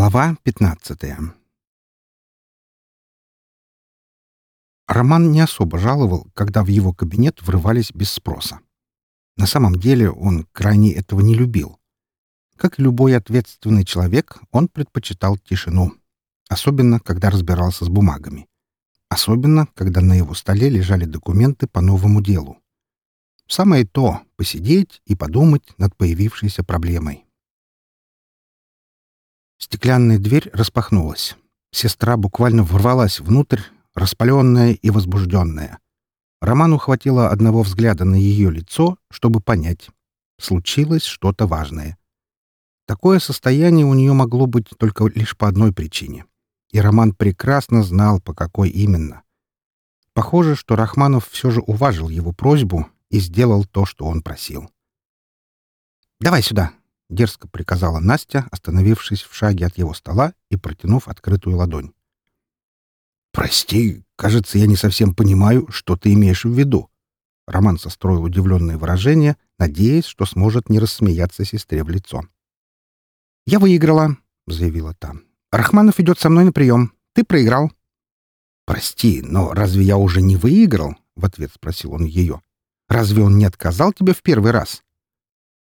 Глава 15 Роман не особо жаловал, когда в его кабинет врывались без спроса. На самом деле он крайне этого не любил. Как и любой ответственный человек, он предпочитал тишину, особенно когда разбирался с бумагами. Особенно, когда на его столе лежали документы по новому делу. Самое то — посидеть и подумать над появившейся проблемой. Стеклянная дверь распахнулась. Сестра буквально ворвалась внутрь, распаленная и возбужденная. Роману хватило одного взгляда на ее лицо, чтобы понять. Случилось что-то важное. Такое состояние у нее могло быть только лишь по одной причине. И Роман прекрасно знал, по какой именно. Похоже, что Рахманов все же уважил его просьбу и сделал то, что он просил. «Давай сюда!» — дерзко приказала Настя, остановившись в шаге от его стола и протянув открытую ладонь. «Прости, кажется, я не совсем понимаю, что ты имеешь в виду». Роман состроил удивленное выражение, надеясь, что сможет не рассмеяться сестре в лицо. «Я выиграла», — заявила та. «Рахманов идет со мной на прием. Ты проиграл». «Прости, но разве я уже не выиграл?» — в ответ спросил он ее. «Разве он не отказал тебе в первый раз?»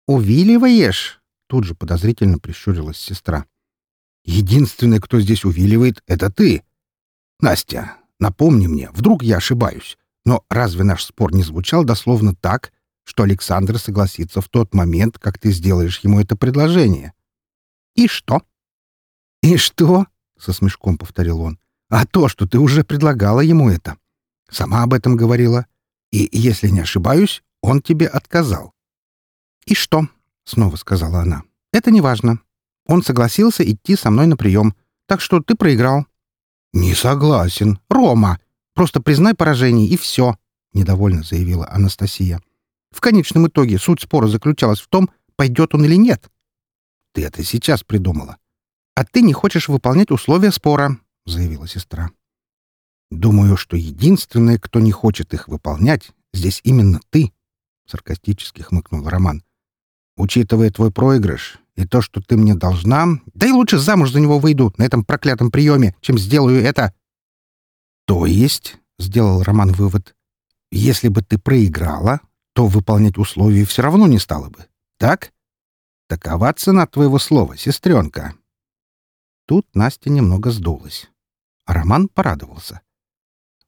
«Увиливаешь?» Тут же подозрительно прищурилась сестра. «Единственный, кто здесь увиливает, — это ты. Настя, напомни мне, вдруг я ошибаюсь, но разве наш спор не звучал дословно так, что Александр согласится в тот момент, как ты сделаешь ему это предложение?» «И что?» «И что?» — со смешком повторил он. «А то, что ты уже предлагала ему это. Сама об этом говорила. И, если не ошибаюсь, он тебе отказал». «И что?» Снова сказала она. «Это не важно. Он согласился идти со мной на прием, так что ты проиграл». «Не согласен. Рома! Просто признай поражение, и все», — недовольно заявила Анастасия. «В конечном итоге суть спора заключалась в том, пойдет он или нет». «Ты это сейчас придумала». «А ты не хочешь выполнять условия спора», — заявила сестра. «Думаю, что единственное, кто не хочет их выполнять, здесь именно ты», — саркастически хмыкнул Роман. Учитывая твой проигрыш и то, что ты мне должна, да и лучше замуж за него выйду на этом проклятом приеме, чем сделаю это. То есть, — сделал Роман вывод, — если бы ты проиграла, то выполнять условия все равно не стало бы. Так? Такова цена твоего слова, сестренка. Тут Настя немного сдулась. А Роман порадовался.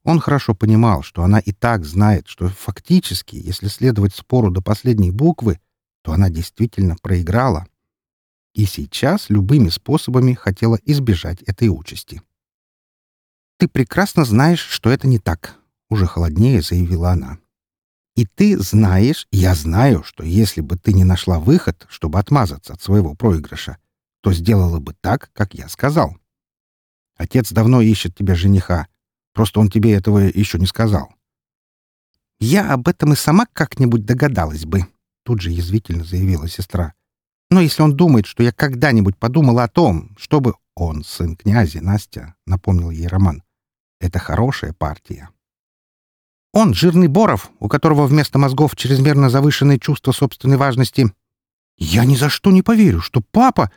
Он хорошо понимал, что она и так знает, что фактически, если следовать спору до последней буквы, то она действительно проиграла. И сейчас любыми способами хотела избежать этой участи. «Ты прекрасно знаешь, что это не так», — уже холоднее заявила она. «И ты знаешь, я знаю, что если бы ты не нашла выход, чтобы отмазаться от своего проигрыша, то сделала бы так, как я сказал. Отец давно ищет тебе жениха, просто он тебе этого еще не сказал». «Я об этом и сама как-нибудь догадалась бы», Тут же язвительно заявила сестра. «Но если он думает, что я когда-нибудь подумала о том, чтобы...» «Он сын князя, Настя», — напомнил ей Роман. «Это хорошая партия». «Он жирный Боров, у которого вместо мозгов чрезмерно завышенное чувство собственной важности». «Я ни за что не поверю, что папа...»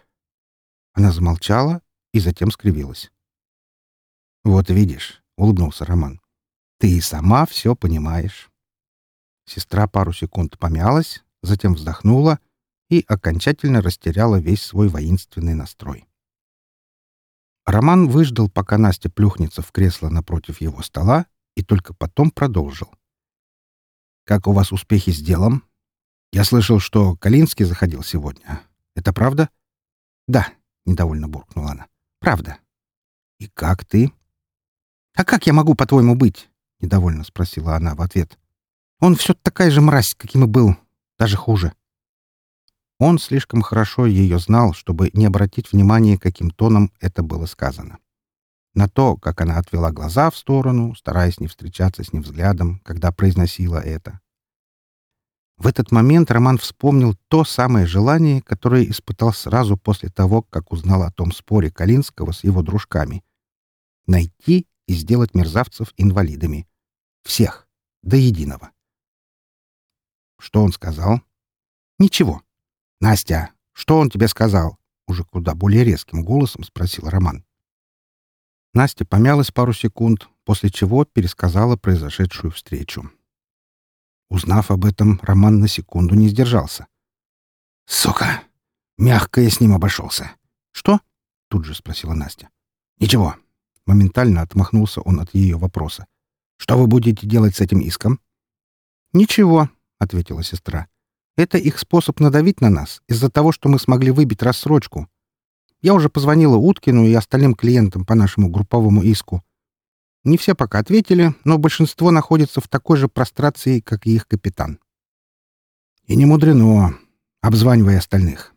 Она замолчала и затем скривилась. «Вот видишь», — улыбнулся Роман, — «ты и сама все понимаешь». Сестра пару секунд помялась, затем вздохнула и окончательно растеряла весь свой воинственный настрой. Роман выждал, пока Настя плюхнется в кресло напротив его стола, и только потом продолжил. «Как у вас успехи с делом? Я слышал, что Калинский заходил сегодня. Это правда?» «Да», — недовольно буркнула она. «Правда». «И как ты?» «А как я могу, по-твоему, быть?» — недовольно спросила она в ответ. «Он все такая же мразь, каким и был. Даже хуже. Он слишком хорошо ее знал, чтобы не обратить внимания, каким тоном это было сказано. На то, как она отвела глаза в сторону, стараясь не встречаться с ним взглядом, когда произносила это. В этот момент Роман вспомнил то самое желание, которое испытал сразу после того, как узнал о том споре Калинского с его дружками. Найти и сделать мерзавцев инвалидами. Всех. До единого. Что он сказал? Ничего. Настя, что он тебе сказал? — уже куда более резким голосом спросил Роман. Настя помялась пару секунд, после чего пересказала произошедшую встречу. Узнав об этом, Роман на секунду не сдержался. «Сука! Мягко я с ним обошелся!» «Что?» — тут же спросила Настя. «Ничего». Моментально отмахнулся он от ее вопроса. «Что вы будете делать с этим иском?» «Ничего», — ответила сестра. «Это их способ надавить на нас из-за того, что мы смогли выбить рассрочку. Я уже позвонила Уткину и остальным клиентам по нашему групповому иску. Не все пока ответили, но большинство находится в такой же прострации, как и их капитан. И не мудрено, обзванивая остальных.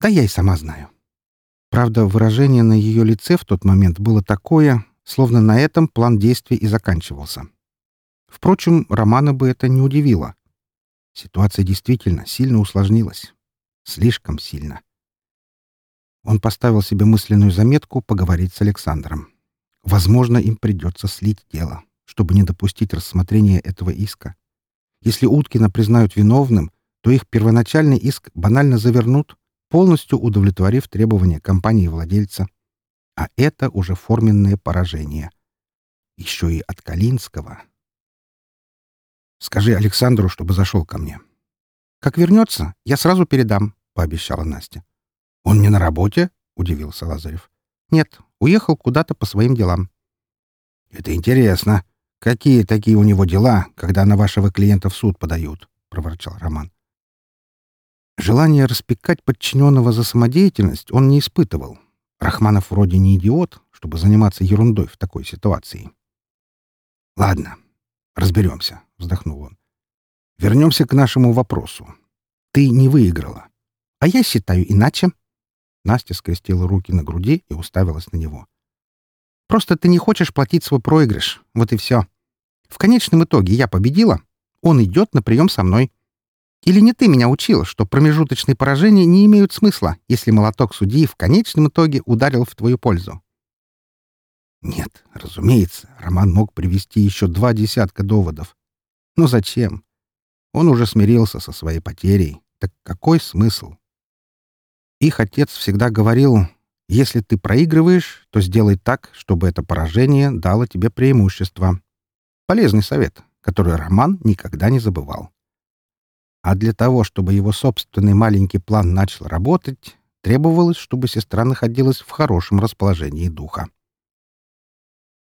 Да я и сама знаю. Правда, выражение на ее лице в тот момент было такое, словно на этом план действий и заканчивался. Впрочем, Романа бы это не удивило. Ситуация действительно сильно усложнилась. Слишком сильно. Он поставил себе мысленную заметку поговорить с Александром. Возможно, им придется слить дело, чтобы не допустить рассмотрения этого иска. Если Уткина признают виновным, то их первоначальный иск банально завернут, полностью удовлетворив требования компании-владельца. А это уже форменное поражение. Еще и от Калинского. «Скажи Александру, чтобы зашел ко мне». «Как вернется, я сразу передам», — пообещала Настя. «Он не на работе?» — удивился Лазарев. «Нет, уехал куда-то по своим делам». «Это интересно. Какие такие у него дела, когда на вашего клиента в суд подают?» — проворчал Роман. Желание распекать подчиненного за самодеятельность он не испытывал. Рахманов вроде не идиот, чтобы заниматься ерундой в такой ситуации. «Ладно, разберемся», — вздохнул он. «Вернемся к нашему вопросу. Ты не выиграла. А я считаю иначе», Настя скрестила руки на груди и уставилась на него. «Просто ты не хочешь платить свой проигрыш. Вот и все. В конечном итоге я победила. Он идет на прием со мной. Или не ты меня учил, что промежуточные поражения не имеют смысла, если молоток судьи в конечном итоге ударил в твою пользу?» Нет, разумеется, Роман мог привести еще два десятка доводов. Но зачем? Он уже смирился со своей потерей. Так какой смысл? Их отец всегда говорил, если ты проигрываешь, то сделай так, чтобы это поражение дало тебе преимущество. Полезный совет, который Роман никогда не забывал. А для того, чтобы его собственный маленький план начал работать, требовалось, чтобы сестра находилась в хорошем расположении духа.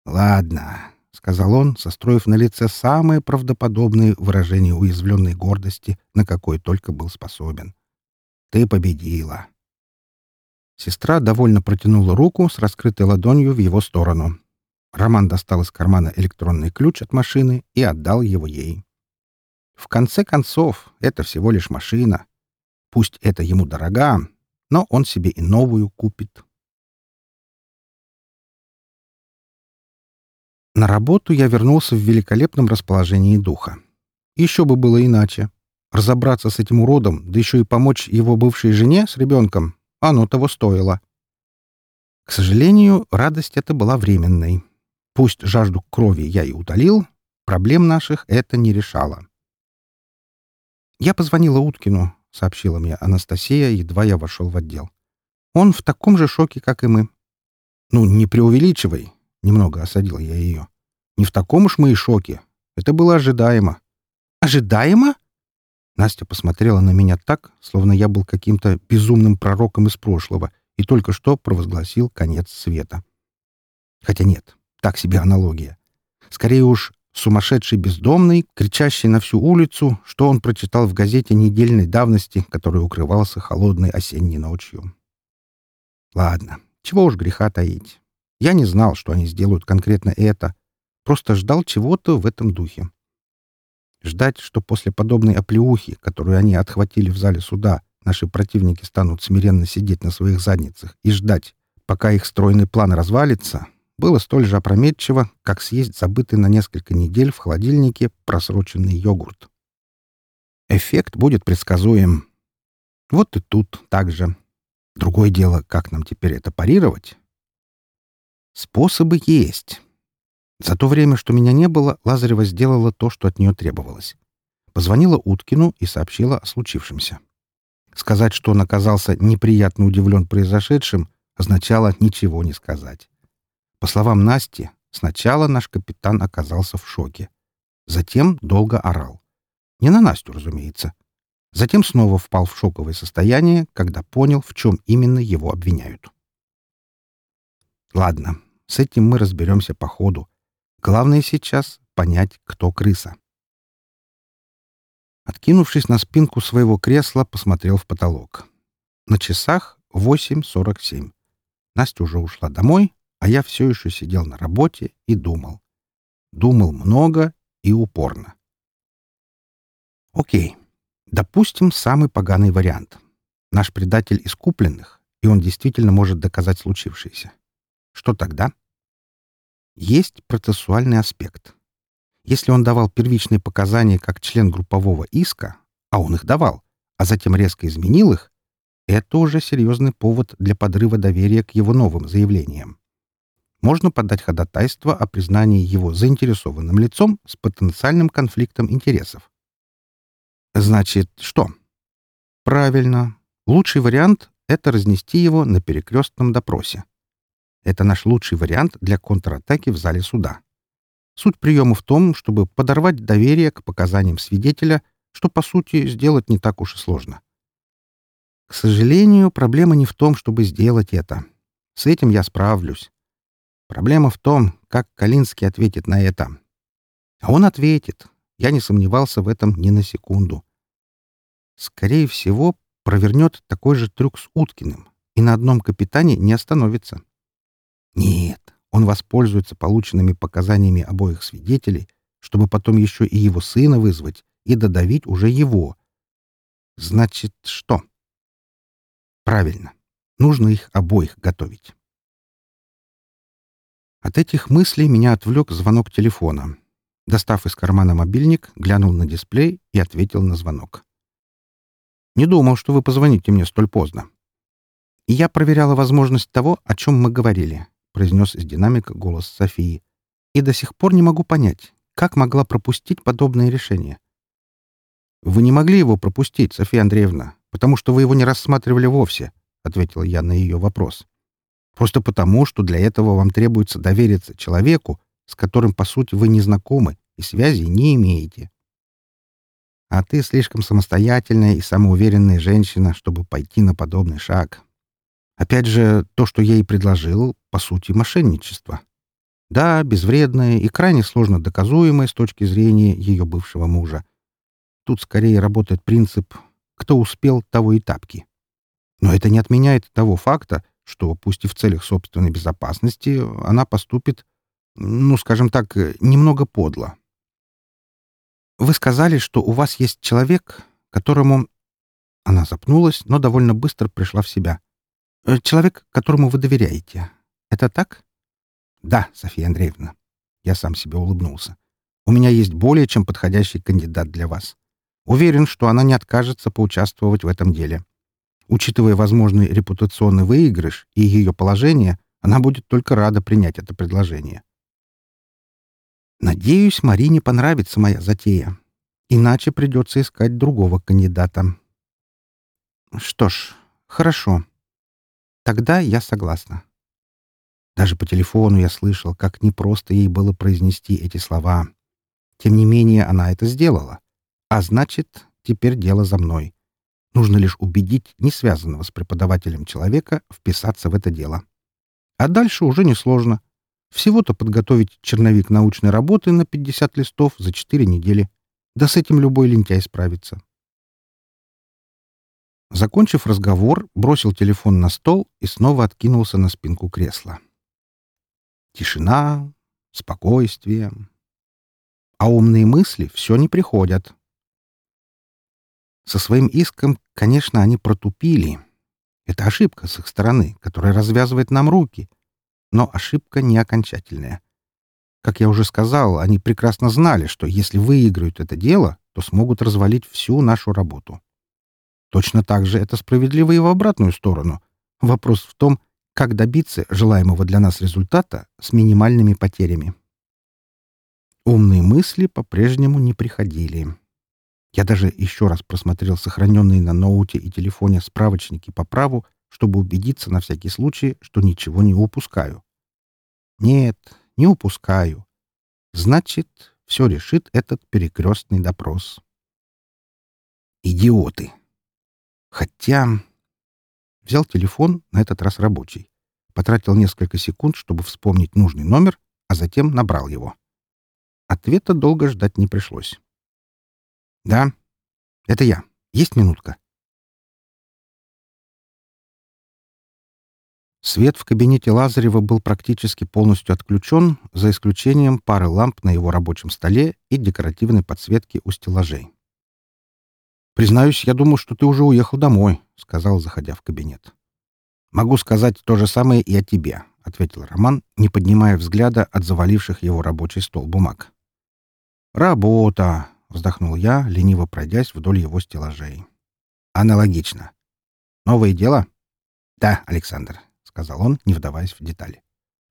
«Ладно», — сказал он, состроив на лице самое правдоподобное выражение уязвленной гордости, на какое только был способен. «Ты победила. Сестра довольно протянула руку с раскрытой ладонью в его сторону. Роман достал из кармана электронный ключ от машины и отдал его ей. В конце концов, это всего лишь машина. Пусть это ему дорога, но он себе и новую купит. На работу я вернулся в великолепном расположении духа. Еще бы было иначе. Разобраться с этим уродом, да еще и помочь его бывшей жене с ребенком оно того стоило. К сожалению, радость эта была временной. Пусть жажду крови я и утолил, проблем наших это не решало. «Я позвонила Уткину», — сообщила мне Анастасия, едва я вошел в отдел. «Он в таком же шоке, как и мы». «Ну, не преувеличивай», — немного осадил я ее. «Не в таком уж мы и шоке. Это было ожидаемо». «Ожидаемо?» Настя посмотрела на меня так, словно я был каким-то безумным пророком из прошлого и только что провозгласил конец света. Хотя нет, так себе аналогия. Скорее уж, сумасшедший бездомный, кричащий на всю улицу, что он прочитал в газете недельной давности, который укрывался холодной осенней ночью. Ладно, чего уж греха таить. Я не знал, что они сделают конкретно это, просто ждал чего-то в этом духе. Ждать, что после подобной оплеухи, которую они отхватили в зале суда, наши противники станут смиренно сидеть на своих задницах и ждать, пока их стройный план развалится, было столь же опрометчиво, как съесть забытый на несколько недель в холодильнике просроченный йогурт. Эффект будет предсказуем. Вот и тут так же. Другое дело, как нам теперь это парировать? Способы есть. За то время, что меня не было, Лазарева сделала то, что от нее требовалось. Позвонила Уткину и сообщила о случившемся. Сказать, что он оказался неприятно удивлен произошедшим, означало ничего не сказать. По словам Насти, сначала наш капитан оказался в шоке. Затем долго орал. Не на Настю, разумеется. Затем снова впал в шоковое состояние, когда понял, в чем именно его обвиняют. Ладно, с этим мы разберемся по ходу. Главное сейчас — понять, кто крыса. Откинувшись на спинку своего кресла, посмотрел в потолок. На часах 8.47. Настя уже ушла домой, а я все еще сидел на работе и думал. Думал много и упорно. Окей. Допустим, самый поганый вариант. Наш предатель из купленных, и он действительно может доказать случившееся. Что тогда? Есть процессуальный аспект. Если он давал первичные показания как член группового иска, а он их давал, а затем резко изменил их, это уже серьезный повод для подрыва доверия к его новым заявлениям. Можно подать ходатайство о признании его заинтересованным лицом с потенциальным конфликтом интересов. Значит, что? Правильно. Лучший вариант — это разнести его на перекрестном допросе. Это наш лучший вариант для контратаки в зале суда. Суть приема в том, чтобы подорвать доверие к показаниям свидетеля, что, по сути, сделать не так уж и сложно. К сожалению, проблема не в том, чтобы сделать это. С этим я справлюсь. Проблема в том, как Калинский ответит на это. А он ответит. Я не сомневался в этом ни на секунду. Скорее всего, провернет такой же трюк с Уткиным и на одном капитане не остановится. Нет, он воспользуется полученными показаниями обоих свидетелей, чтобы потом еще и его сына вызвать и додавить уже его. Значит, что? Правильно. Нужно их обоих готовить. От этих мыслей меня отвлек звонок телефона. Достав из кармана мобильник, глянул на дисплей и ответил на звонок. «Не думал, что вы позвоните мне столь поздно. я проверяла возможность того, о чем мы говорили. — произнес из динамика голос Софии. «И до сих пор не могу понять, как могла пропустить подобное решение». «Вы не могли его пропустить, София Андреевна, потому что вы его не рассматривали вовсе», — ответил я на ее вопрос. «Просто потому, что для этого вам требуется довериться человеку, с которым, по сути, вы не знакомы и связи не имеете. А ты слишком самостоятельная и самоуверенная женщина, чтобы пойти на подобный шаг. Опять же, то, что я ей предложил, по сути, мошенничество. Да, безвредное и крайне сложно доказуемое с точки зрения ее бывшего мужа. Тут скорее работает принцип «кто успел, того и тапки». Но это не отменяет того факта, что, пусть и в целях собственной безопасности, она поступит, ну, скажем так, немного подло. Вы сказали, что у вас есть человек, которому... Она запнулась, но довольно быстро пришла в себя. Э, человек, которому вы доверяете. Это так? Да, София Андреевна. Я сам себе улыбнулся. У меня есть более чем подходящий кандидат для вас. Уверен, что она не откажется поучаствовать в этом деле. Учитывая возможный репутационный выигрыш и ее положение, она будет только рада принять это предложение. Надеюсь, Марине понравится моя затея. Иначе придется искать другого кандидата. Что ж, хорошо. Тогда я согласна. Даже по телефону я слышал, как непросто ей было произнести эти слова. Тем не менее, она это сделала. А значит, теперь дело за мной. Нужно лишь убедить несвязанного с преподавателем человека вписаться в это дело. А дальше уже несложно. Всего-то подготовить черновик научной работы на 50 листов за 4 недели. Да с этим любой лентяй справится. Закончив разговор, бросил телефон на стол и снова откинулся на спинку кресла. Тишина, спокойствие. А умные мысли все не приходят. Со своим иском, конечно, они протупили. Это ошибка с их стороны, которая развязывает нам руки. Но ошибка не окончательная. Как я уже сказал, они прекрасно знали, что если выиграют это дело, то смогут развалить всю нашу работу. Точно так же это справедливо и в обратную сторону. Вопрос в том, как добиться желаемого для нас результата с минимальными потерями. Умные мысли по-прежнему не приходили. Я даже еще раз просмотрел сохраненные на ноуте и телефоне справочники по праву, чтобы убедиться на всякий случай, что ничего не упускаю. Нет, не упускаю. Значит, все решит этот перекрестный допрос. Идиоты. Хотя... Взял телефон, на этот раз рабочий. Потратил несколько секунд, чтобы вспомнить нужный номер, а затем набрал его. Ответа долго ждать не пришлось. «Да, это я. Есть минутка?» Свет в кабинете Лазарева был практически полностью отключен, за исключением пары ламп на его рабочем столе и декоративной подсветки у стеллажей. «Признаюсь, я думал, что ты уже уехал домой», — сказал, заходя в кабинет. «Могу сказать то же самое и о тебе», — ответил Роман, не поднимая взгляда от заваливших его рабочий стол бумаг. «Работа», — вздохнул я, лениво пройдясь вдоль его стеллажей. «Аналогично. Новое дело?» «Да, Александр», — сказал он, не вдаваясь в детали.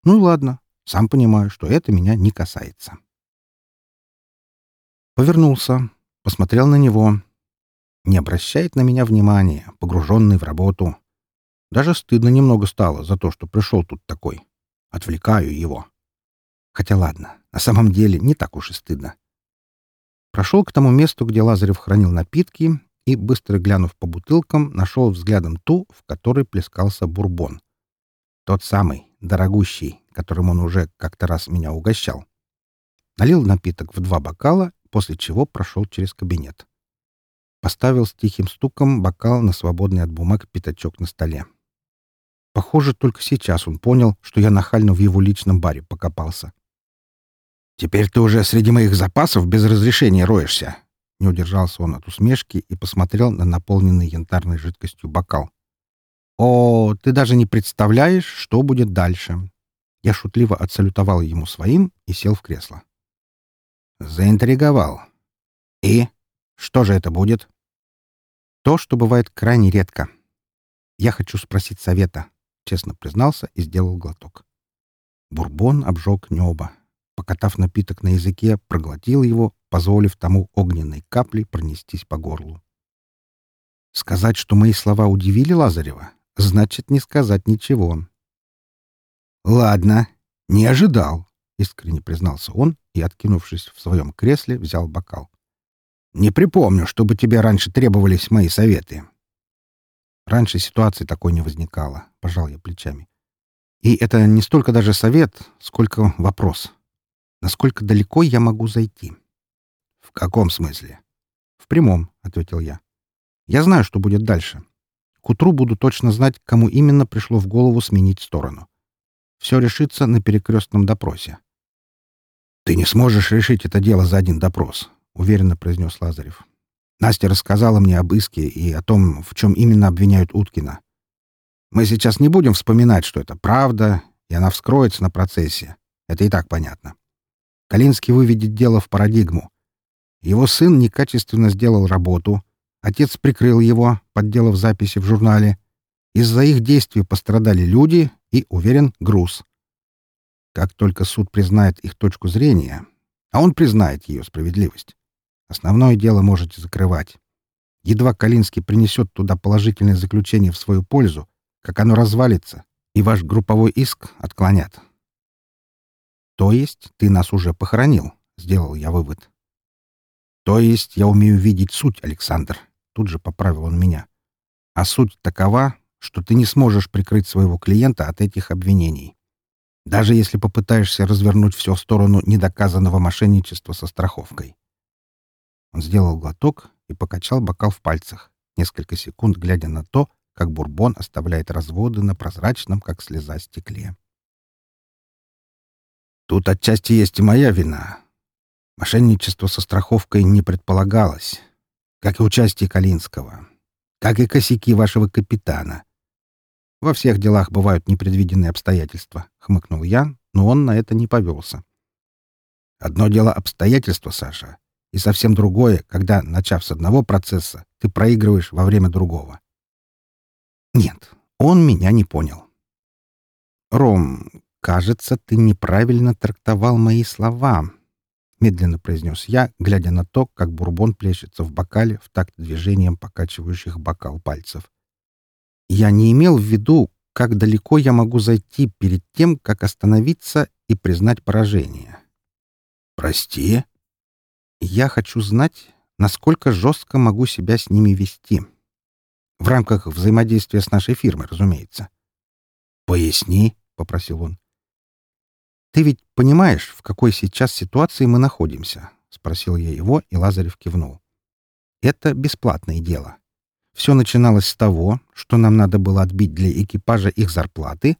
«Ну ладно, сам понимаю, что это меня не касается». Повернулся, посмотрел на него, не обращает на меня внимания, погруженный в работу. Даже стыдно немного стало за то, что пришел тут такой. Отвлекаю его. Хотя ладно, на самом деле не так уж и стыдно. Прошел к тому месту, где Лазарев хранил напитки, и, быстро глянув по бутылкам, нашел взглядом ту, в которой плескался бурбон. Тот самый, дорогущий, которым он уже как-то раз меня угощал. Налил напиток в два бокала, после чего прошел через кабинет. Поставил с тихим стуком бокал на свободный от бумаг пятачок на столе. Похоже, только сейчас он понял, что я нахально в его личном баре покопался. «Теперь ты уже среди моих запасов без разрешения роешься!» Не удержался он от усмешки и посмотрел на наполненный янтарной жидкостью бокал. «О, ты даже не представляешь, что будет дальше!» Я шутливо отсалютовал ему своим и сел в кресло. «Заинтриговал. И?» Что же это будет? То, что бывает крайне редко. Я хочу спросить совета, честно признался и сделал глоток. Бурбон обжег небо. Покатав напиток на языке, проглотил его, позволив тому огненной каплей пронестись по горлу. Сказать, что мои слова удивили Лазарева, значит не сказать ничего. «Ладно, не ожидал», — искренне признался он и, откинувшись в своем кресле, взял бокал. Не припомню, чтобы тебе раньше требовались мои советы. Раньше ситуации такой не возникало, пожал я плечами. И это не столько даже совет, сколько вопрос. Насколько далеко я могу зайти? В каком смысле? В прямом, ответил я. Я знаю, что будет дальше. К утру буду точно знать, кому именно пришло в голову сменить сторону. Все решится на перекрестном допросе. Ты не сможешь решить это дело за один допрос. — уверенно произнес Лазарев. «Настя рассказала мне об иске и о том, в чем именно обвиняют Уткина. Мы сейчас не будем вспоминать, что это правда, и она вскроется на процессе. Это и так понятно. Калинский выведет дело в парадигму. Его сын некачественно сделал работу, отец прикрыл его, подделав записи в журнале. Из-за их действий пострадали люди и, уверен, груз. Как только суд признает их точку зрения, а он признает ее справедливость, Основное дело можете закрывать. Едва Калинский принесет туда положительное заключение в свою пользу, как оно развалится, и ваш групповой иск отклонят. То есть ты нас уже похоронил, сделал я вывод. То есть я умею видеть суть, Александр. Тут же поправил он меня. А суть такова, что ты не сможешь прикрыть своего клиента от этих обвинений. Даже если попытаешься развернуть все в сторону недоказанного мошенничества со страховкой. Он сделал глоток и покачал бокал в пальцах, несколько секунд глядя на то, как бурбон оставляет разводы на прозрачном, как слеза, стекле. Тут отчасти есть и моя вина. Мошенничество со страховкой не предполагалось, как и участие Калинского, как и косяки вашего капитана. Во всех делах бывают непредвиденные обстоятельства, — хмыкнул я, но он на это не повелся. Одно дело обстоятельства, Саша, и совсем другое, когда, начав с одного процесса, ты проигрываешь во время другого. Нет, он меня не понял. «Ром, кажется, ты неправильно трактовал мои слова. медленно произнес я, глядя на то, как бурбон плещется в бокале в такт движением покачивающих бокал пальцев. Я не имел в виду, как далеко я могу зайти перед тем, как остановиться и признать поражение. «Прости?» «Я хочу знать, насколько жестко могу себя с ними вести. В рамках взаимодействия с нашей фирмой, разумеется». «Поясни», — попросил он. «Ты ведь понимаешь, в какой сейчас ситуации мы находимся?» — спросил я его, и Лазарев кивнул. «Это бесплатное дело. Все начиналось с того, что нам надо было отбить для экипажа их зарплаты,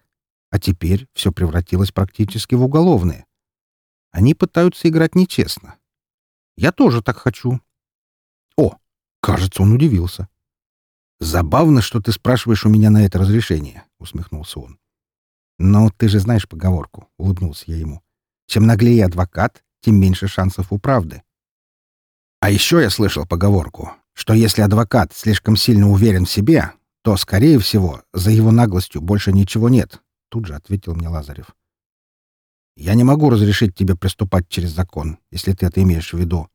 а теперь все превратилось практически в уголовное. Они пытаются играть нечестно. Я тоже так хочу». «О, кажется, он удивился». «Забавно, что ты спрашиваешь у меня на это разрешение», — усмехнулся он. «Но ты же знаешь поговорку», — улыбнулся я ему. «Чем наглее адвокат, тем меньше шансов у правды». «А еще я слышал поговорку, что если адвокат слишком сильно уверен в себе, то, скорее всего, за его наглостью больше ничего нет», — тут же ответил мне Лазарев. «Я не могу разрешить тебе приступать через закон, если ты это имеешь в виду».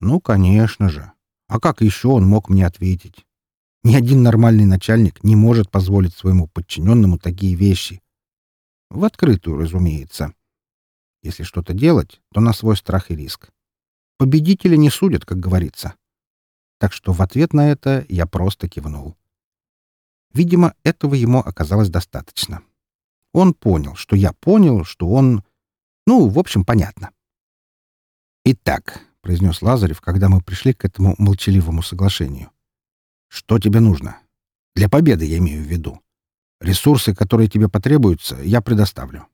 «Ну, конечно же. А как еще он мог мне ответить? Ни один нормальный начальник не может позволить своему подчиненному такие вещи. В открытую, разумеется. Если что-то делать, то на свой страх и риск. Победители не судят, как говорится. Так что в ответ на это я просто кивнул. Видимо, этого ему оказалось достаточно. Он понял, что я понял, что он... Ну, в общем, понятно. «Итак», — произнес Лазарев, когда мы пришли к этому молчаливому соглашению, что тебе нужно? Для победы я имею в виду. Ресурсы, которые тебе потребуются, я предоставлю.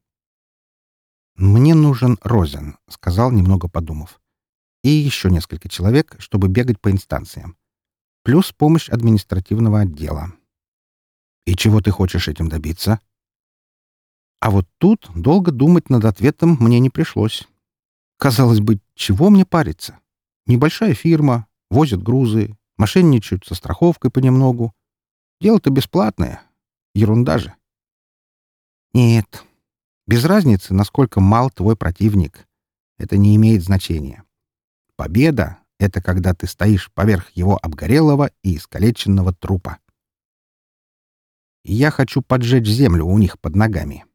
Мне нужен Розен, сказал, немного подумав. И еще несколько человек, чтобы бегать по инстанциям. Плюс помощь административного отдела. И чего ты хочешь этим добиться? А вот тут долго думать над ответом мне не пришлось. Казалось бы, чего мне париться? Небольшая фирма, возят грузы, Мошенничают со страховкой понемногу. Дело-то бесплатное. Ерунда же. Нет. Без разницы, насколько мал твой противник. Это не имеет значения. Победа — это когда ты стоишь поверх его обгорелого и искалеченного трупа. Я хочу поджечь землю у них под ногами.